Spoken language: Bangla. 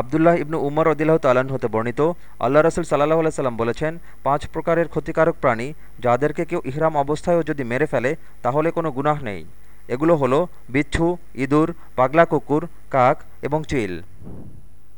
আবদুল্লাহ ইবনু উমর রদিল্লাহ তালান হতে বর্ণিত, আল্লাহ রসুল সাল্লাহ আলাইসাল্লাম বলেছেন, পাঁচ প্রকারের ক্ষতিকারক প্রাণী যাদেরকে কেউ ইহরাম অবস্থায়ও যদি মেরে ফেলে, তাহলে কোনো গুনাহ নেই। এগুলো হলো বিচ্ছু, ইঁদুর, পাগলা কুকুর, কাক এবং চিল।